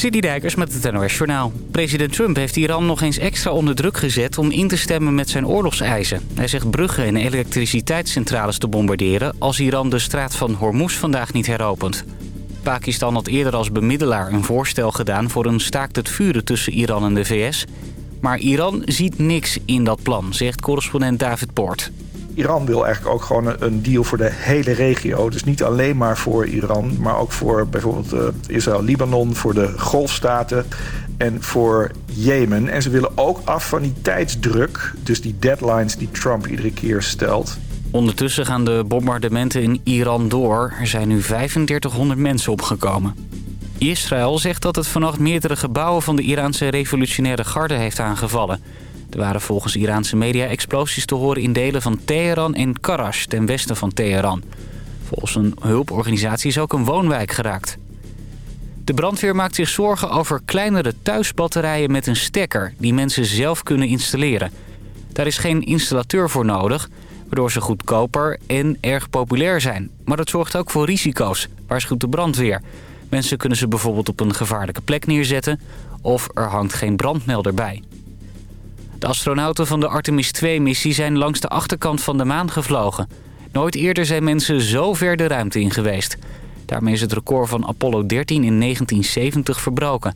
City Dijkers met het NOS Journaal. President Trump heeft Iran nog eens extra onder druk gezet om in te stemmen met zijn oorlogseisen. Hij zegt bruggen en elektriciteitscentrales te bombarderen als Iran de straat van Hormuz vandaag niet heropent. Pakistan had eerder als bemiddelaar een voorstel gedaan voor een staakt het vuren tussen Iran en de VS. Maar Iran ziet niks in dat plan, zegt correspondent David Poort. Iran wil eigenlijk ook gewoon een deal voor de hele regio. Dus niet alleen maar voor Iran, maar ook voor bijvoorbeeld uh, Israël, Libanon, voor de golfstaten en voor Jemen. En ze willen ook af van die tijdsdruk, dus die deadlines die Trump iedere keer stelt. Ondertussen gaan de bombardementen in Iran door. Er zijn nu 3500 mensen opgekomen. Israël zegt dat het vannacht meerdere gebouwen van de Iraanse revolutionaire garde heeft aangevallen. Er waren volgens Iraanse media explosies te horen in delen van Teheran en Karash, ten westen van Teheran. Volgens een hulporganisatie is ook een woonwijk geraakt. De brandweer maakt zich zorgen over kleinere thuisbatterijen met een stekker... die mensen zelf kunnen installeren. Daar is geen installateur voor nodig, waardoor ze goedkoper en erg populair zijn. Maar dat zorgt ook voor risico's, waarschuwt de brandweer. Mensen kunnen ze bijvoorbeeld op een gevaarlijke plek neerzetten... of er hangt geen brandmelder bij. De astronauten van de Artemis 2-missie zijn langs de achterkant van de maan gevlogen. Nooit eerder zijn mensen zo ver de ruimte in geweest. Daarmee is het record van Apollo 13 in 1970 verbroken.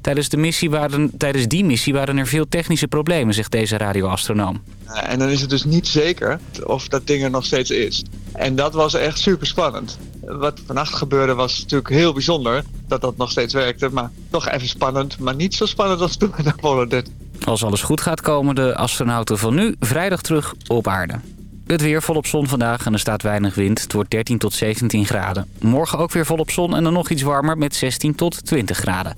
Tijdens, de missie waren, tijdens die missie waren er veel technische problemen, zegt deze radioastronoom. En dan is het dus niet zeker of dat ding er nog steeds is. En dat was echt super spannend. Wat vannacht gebeurde was natuurlijk heel bijzonder dat dat nog steeds werkte. Maar toch even spannend, maar niet zo spannend als toen met Apollo 13. Als alles goed gaat komen de astronauten van nu vrijdag terug op aarde. Het weer volop zon vandaag en er staat weinig wind. Het wordt 13 tot 17 graden. Morgen ook weer volop zon en dan nog iets warmer met 16 tot 20 graden.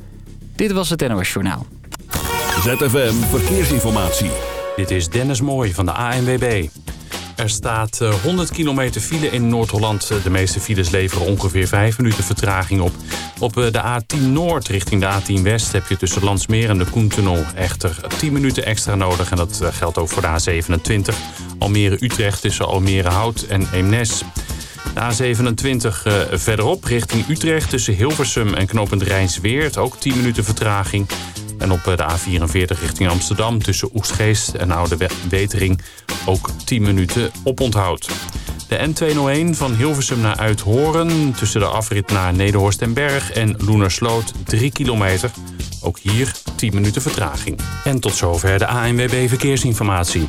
Dit was het NOS Journaal. ZFM Verkeersinformatie. Dit is Dennis Mooij van de ANWB. Er staat 100 eh, kilometer file in Noord-Holland. De meeste files leveren ongeveer 5 minuten vertraging op. Op eh, de A10 Noord richting de A10 West heb je tussen Landsmeer en de Koentunnel echter 10 minuten extra nodig. En dat eh, geldt ook voor de A27. Almere-Utrecht tussen Almere-Hout en Eemnes. De A27 verderop richting Utrecht tussen Hilversum en Knopend Rijnsweert. Ook 10 minuten vertraging. En op de A44 richting Amsterdam tussen Oestgeest en Oude Wetering ook 10 minuten oponthoud. De N201 van Hilversum naar Uithoren tussen de afrit naar Nederhorst en Berg en Loenersloot 3 kilometer. Ook hier 10 minuten vertraging. En tot zover de ANWB Verkeersinformatie.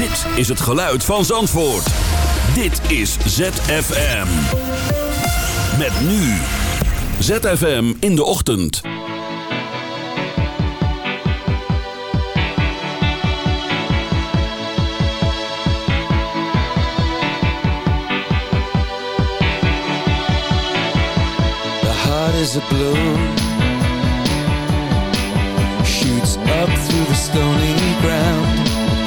Dit is het geluid van Zandvoort. Dit is ZFM. Met nu. ZFM in de ochtend. Is a blue. Shoots up through the stony ground.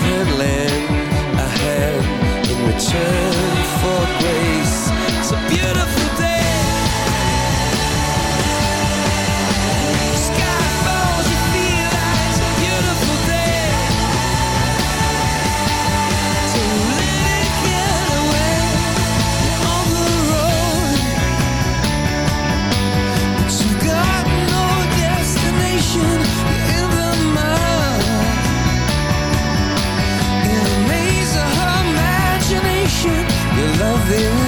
could lend a hand in return for grace. loving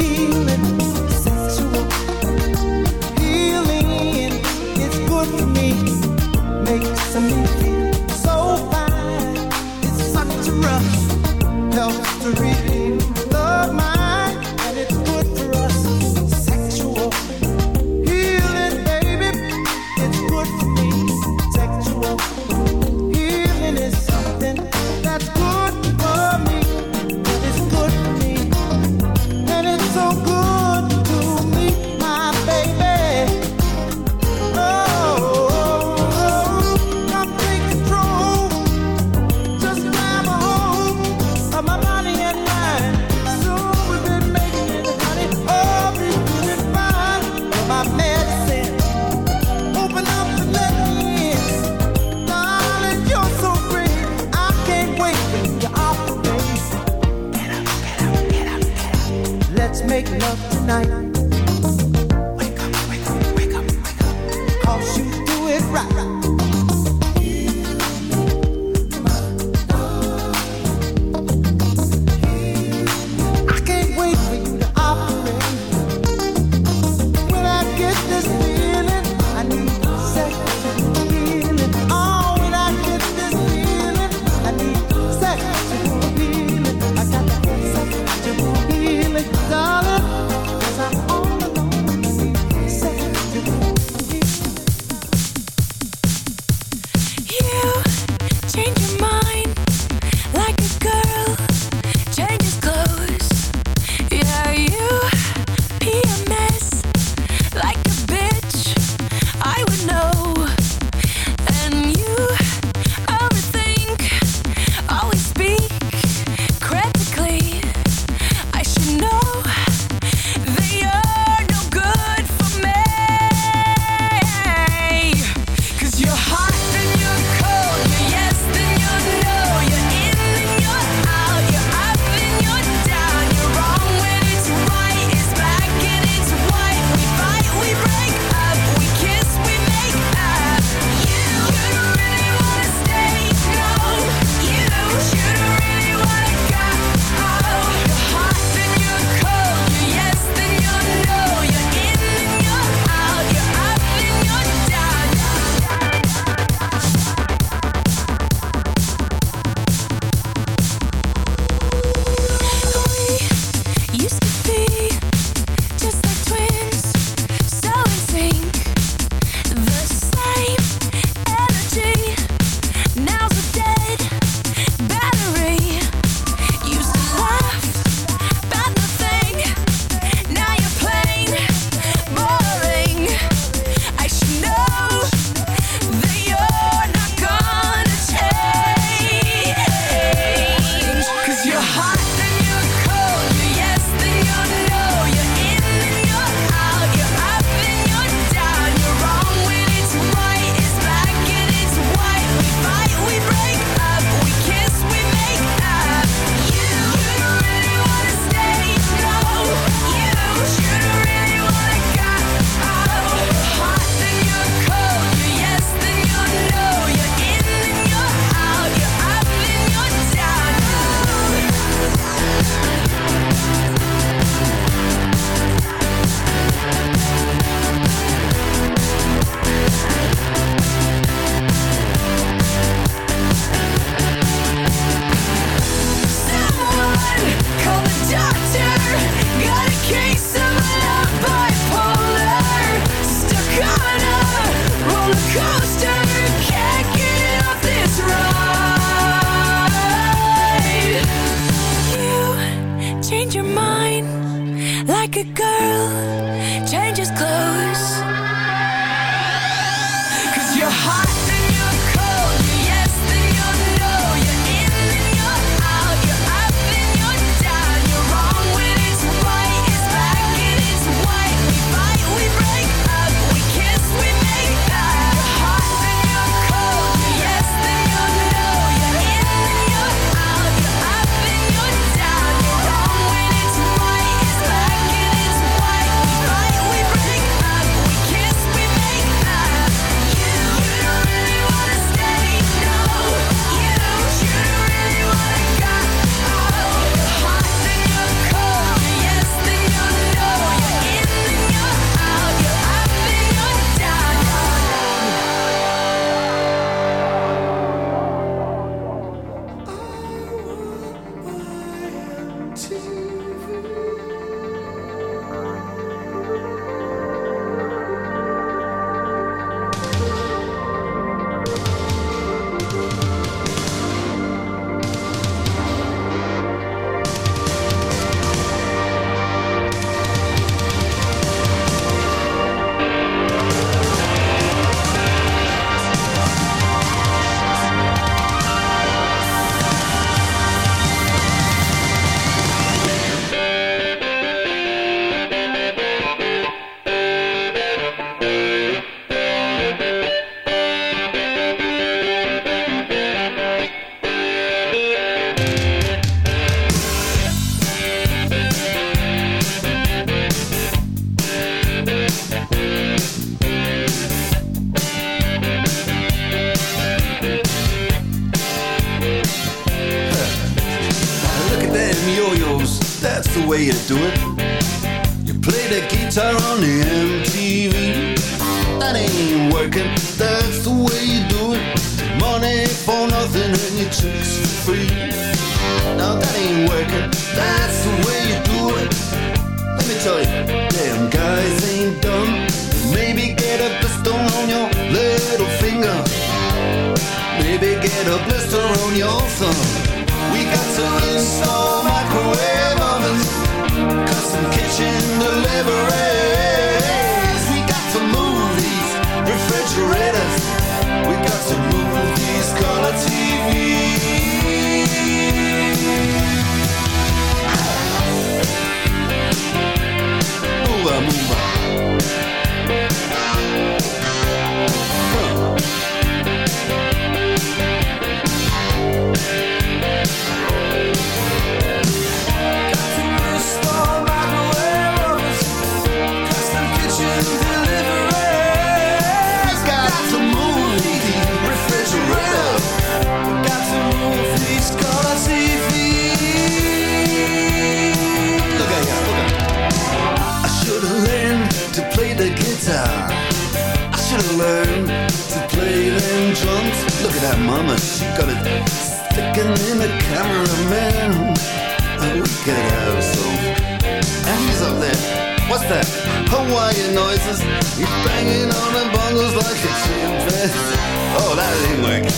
Noises. He's banging on the bongos like a chimpanzee. Oh, that ain't working.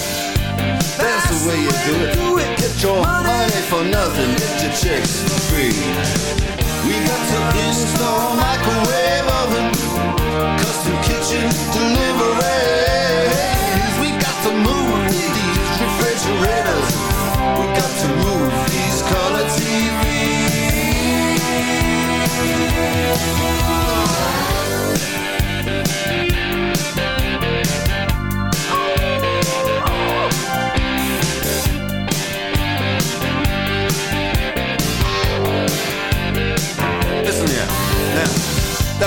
That's the way you do it. do it. Get your money for nothing, get your chicks for free. We got to install microwave oven, custom kitchen deliveries. We got to move these refrigerators. We got to move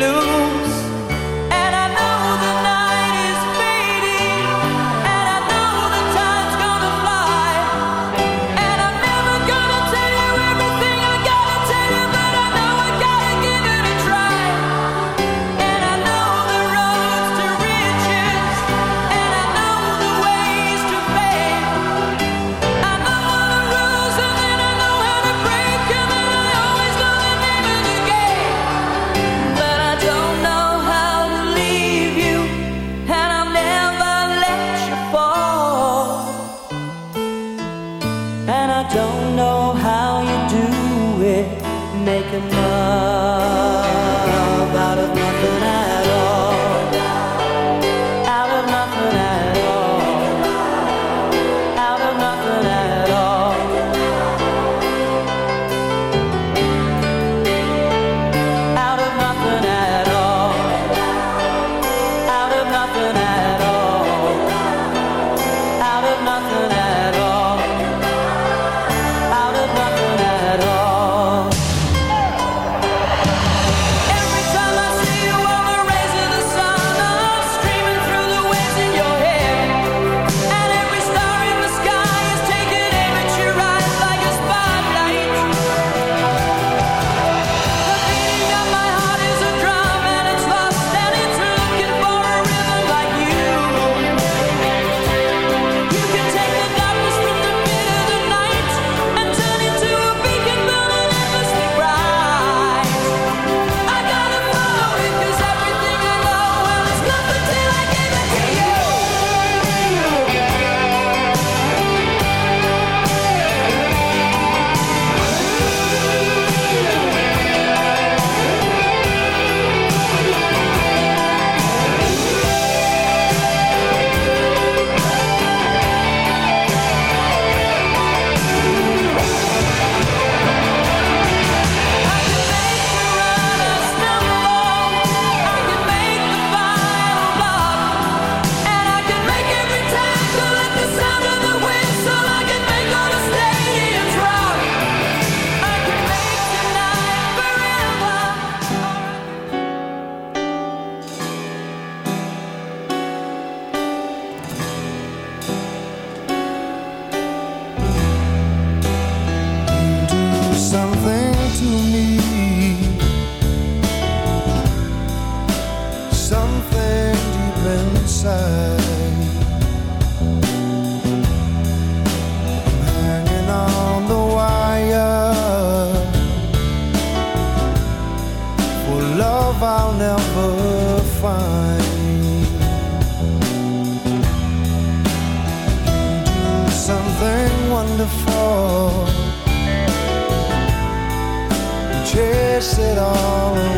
let don't know how you do it. Make 'em up. To me. Chase it all away.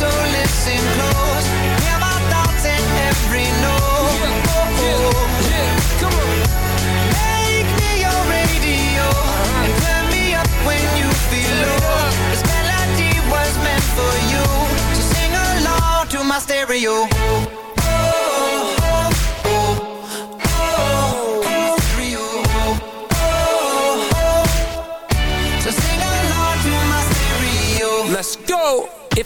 So listen close. Hear my thoughts in every note. Yeah, Oh, oh. Make me your radio and turn me up when you feel low. This melody was meant for you, so sing along to my stereo.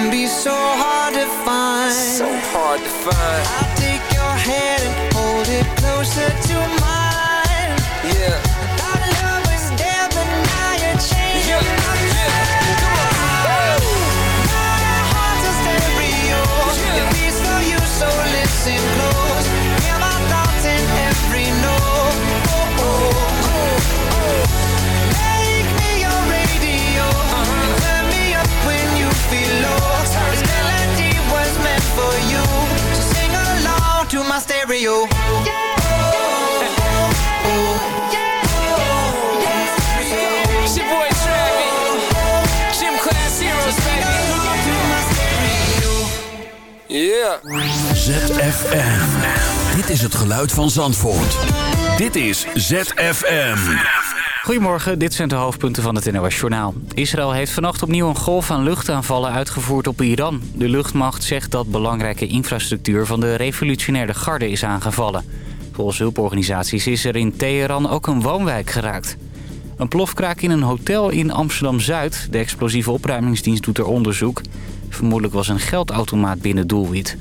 can be so hard to find. So hard to find. I'll take your hand ZFM. Dit is het geluid van Zandvoort. Dit is ZFM. Goedemorgen, dit zijn de hoofdpunten van het NOS Journaal. Israël heeft vannacht opnieuw een golf aan luchtaanvallen uitgevoerd op Iran. De luchtmacht zegt dat belangrijke infrastructuur van de revolutionaire garde is aangevallen. Volgens hulporganisaties is er in Teheran ook een woonwijk geraakt. Een plofkraak in een hotel in Amsterdam-Zuid. De explosieve opruimingsdienst doet er onderzoek. Vermoedelijk was een geldautomaat binnen doelwit.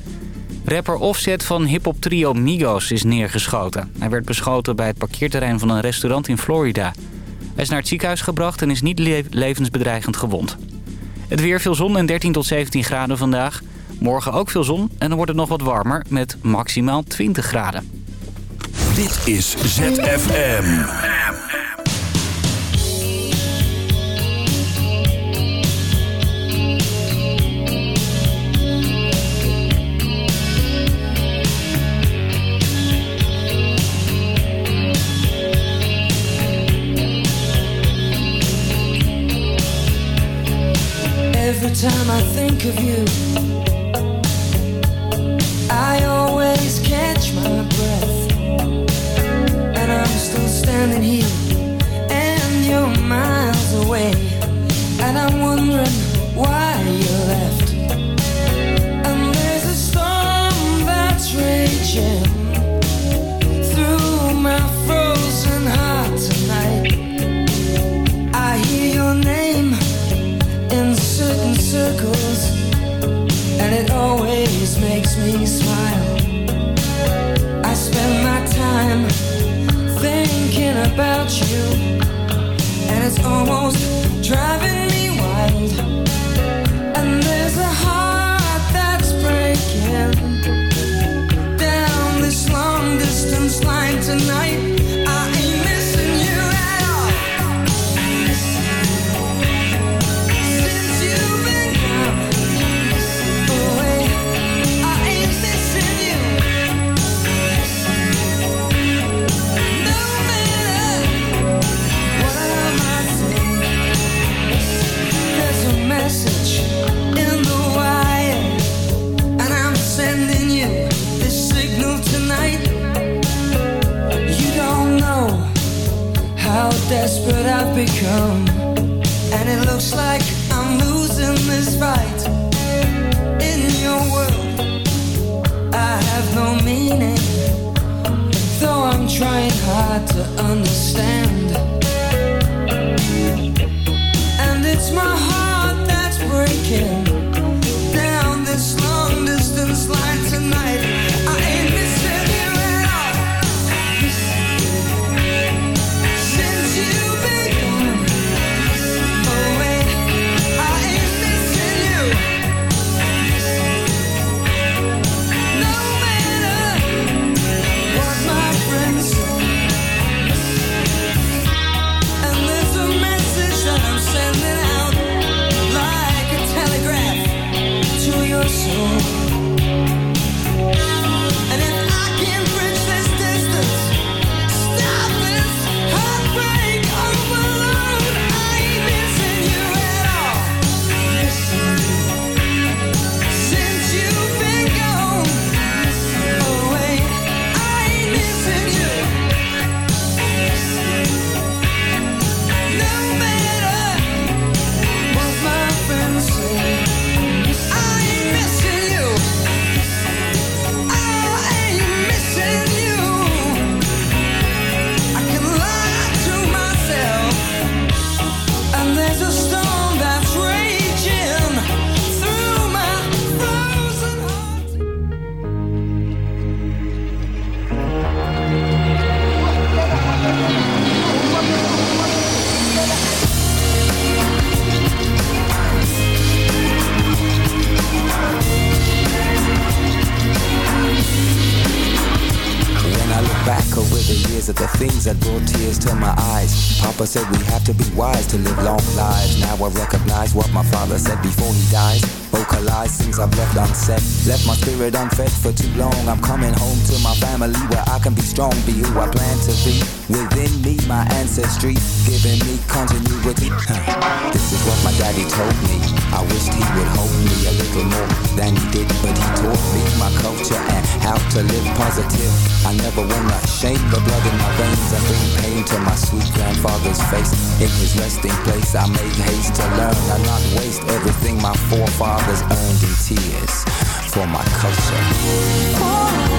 Rapper Offset van hiphop trio Migos is neergeschoten. Hij werd beschoten bij het parkeerterrein van een restaurant in Florida. Hij is naar het ziekenhuis gebracht en is niet le- levensbedreigend gewond. Het weer veel zon en 13 tot 17 graden vandaag. Morgen ook veel zon en dan wordt het nog wat warmer met maximaal 20 graden. Dit is ZFM. time I think of you, I always catch my breath, and I'm still standing here. become passei parceiro within me, my ancestry giving me continuity. This is what my daddy told me. I wished he would hold me a little more than he did, but he taught me my culture and how to live positive. I never wanna shame the blood in my veins I bring pain to my sweet grandfather's face. In his resting place, I made haste to learn and not waste everything my forefathers earned in tears for my culture. Oh.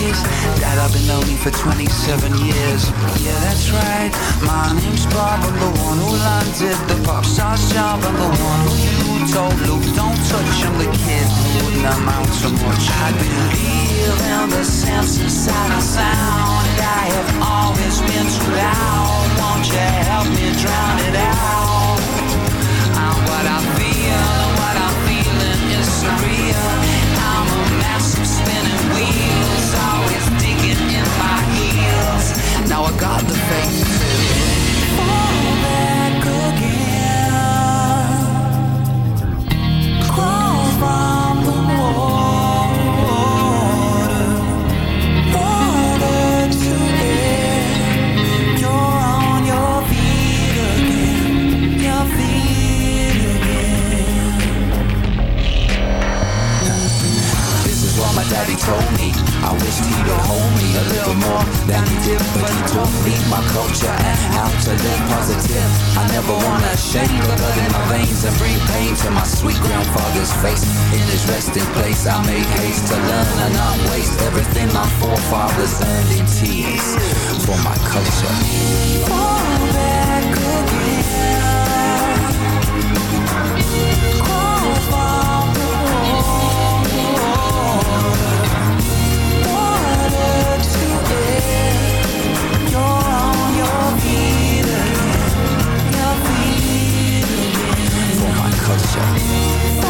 days That I've been lonely for 27 years. Yeah, that's right. My name's Bob. I'm the one who landed the pop star's job I'm the one who told Luke don't touch him. The kid wouldn't amount to much. I believe in the sense inside of sound. I have always been too loud Won't you help me drown it out? got the faith Fall back again Crawl from the water Water to air You're on your feet again Your feet again This is what my daddy told me than different Don't read my culture and how to live positive. I never wanna shake the blood in my veins And bring pain to my sweet grandfather's face. In his resting place I make haste to learn and not waste Everything my forefathers earned in tears For my culture. Fall back Africa.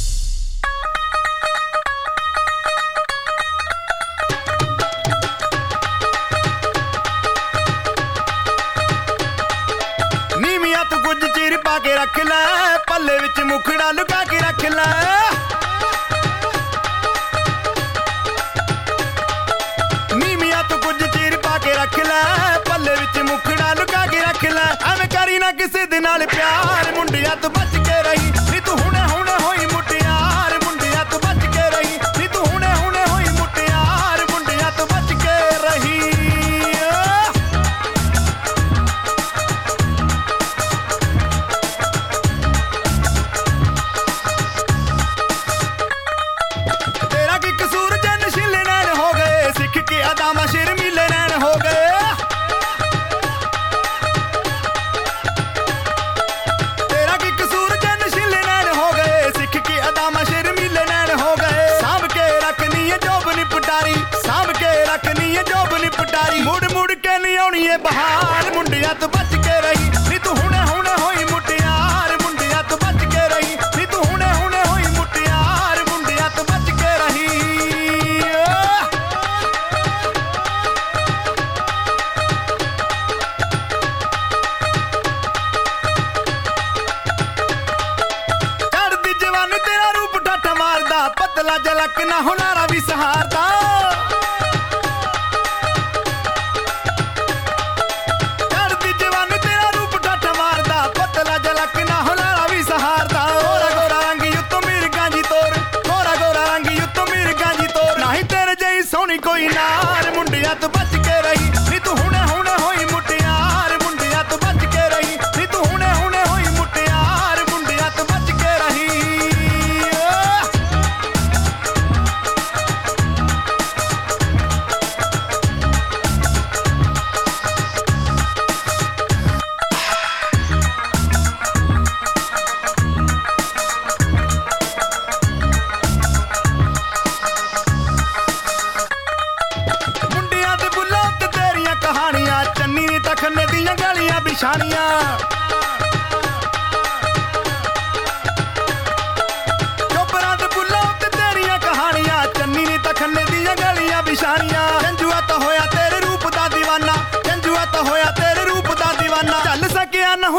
got the budget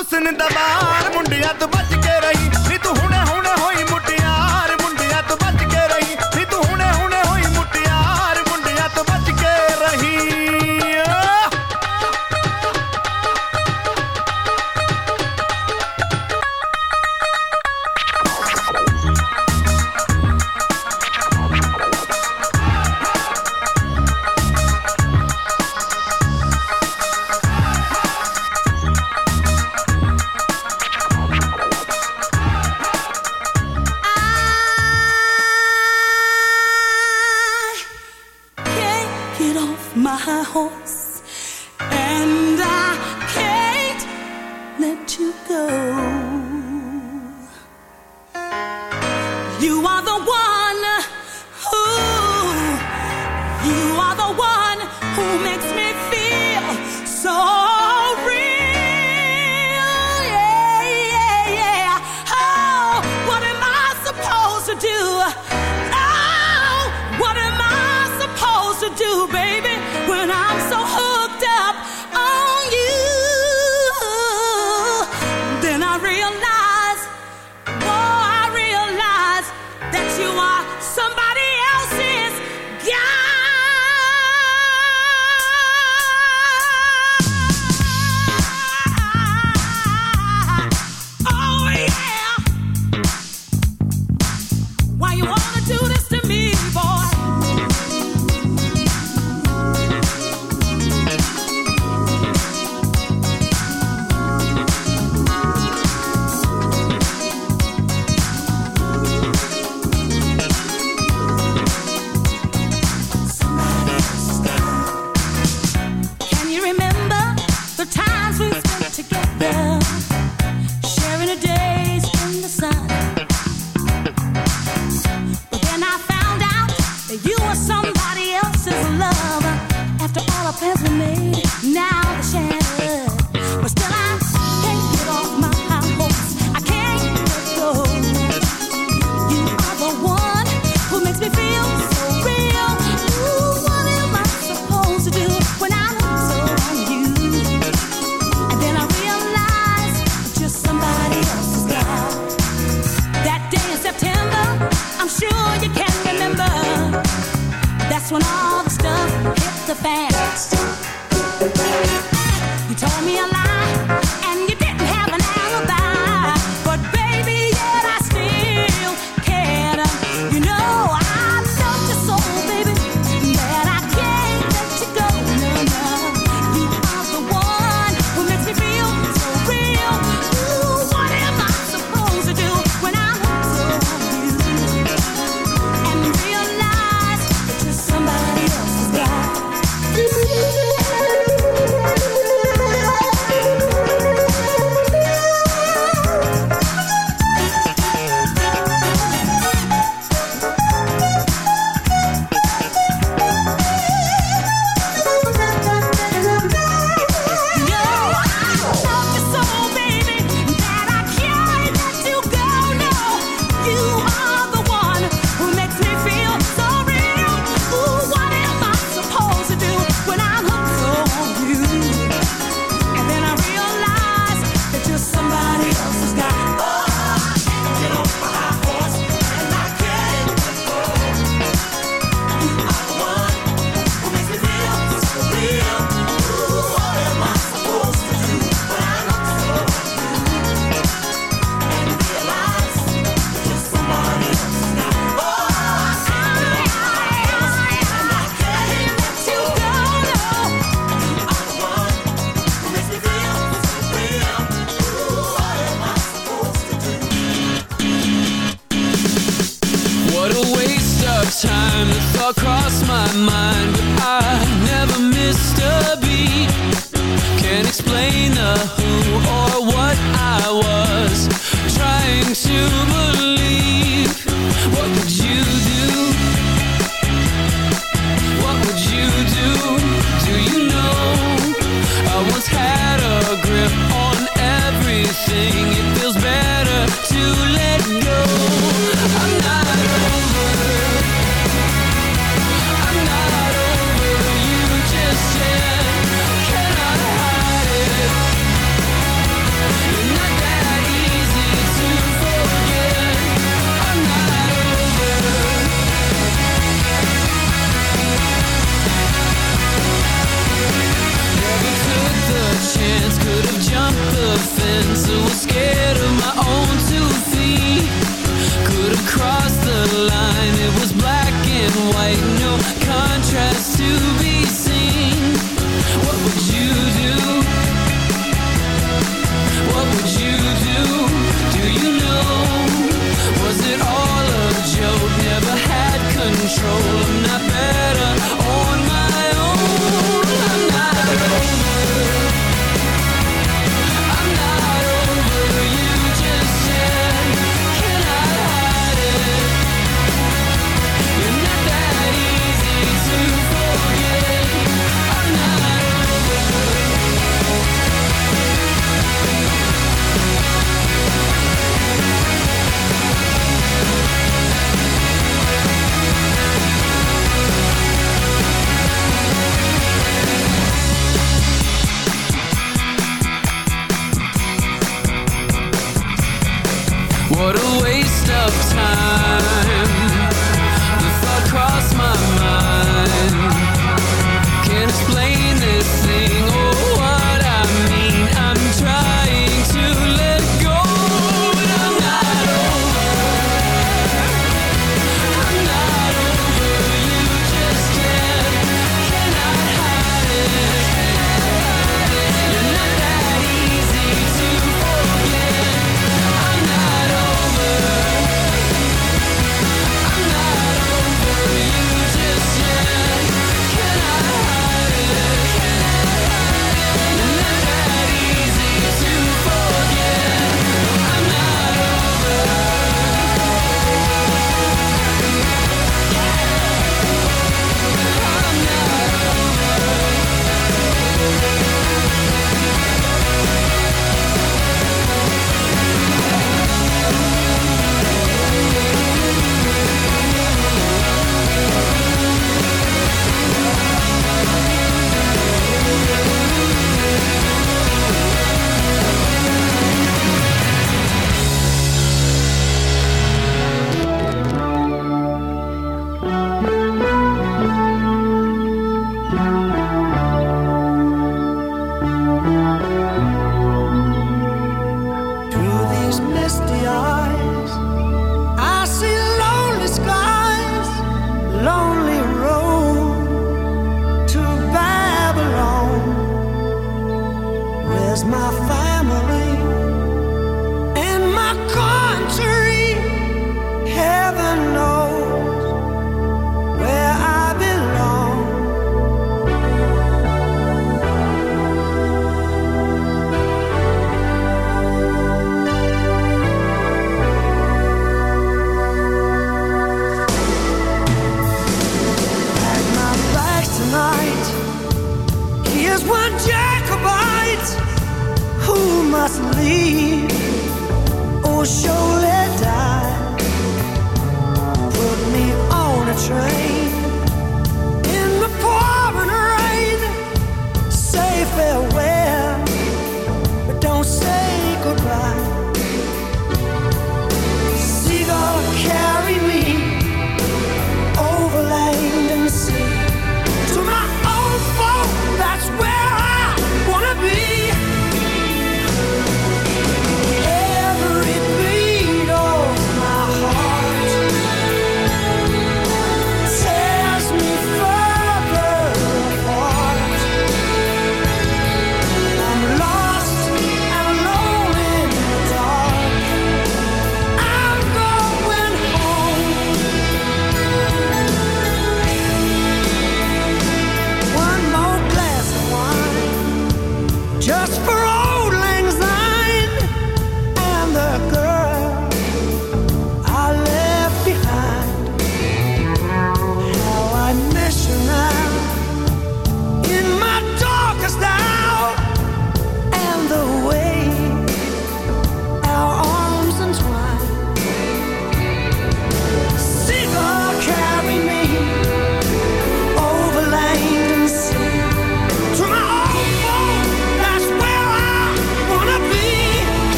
Você nem dá lá, mundial do.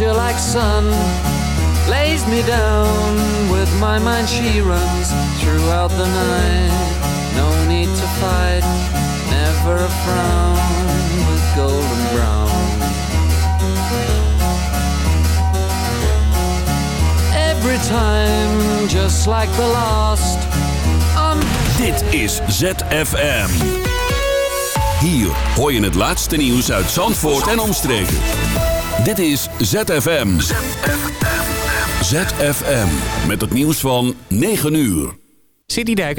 you like sun lays me down with my mind. She runs throughout the night. No need to fight never a frown with golden brown. Every time just like the last I'm dit is ZFM hier hoor je het laatste nieuws uit Zandvoort en omstreken. Dit is ZFM. ZFM. ZFM. Met het nieuws van 9 uur. City Dijk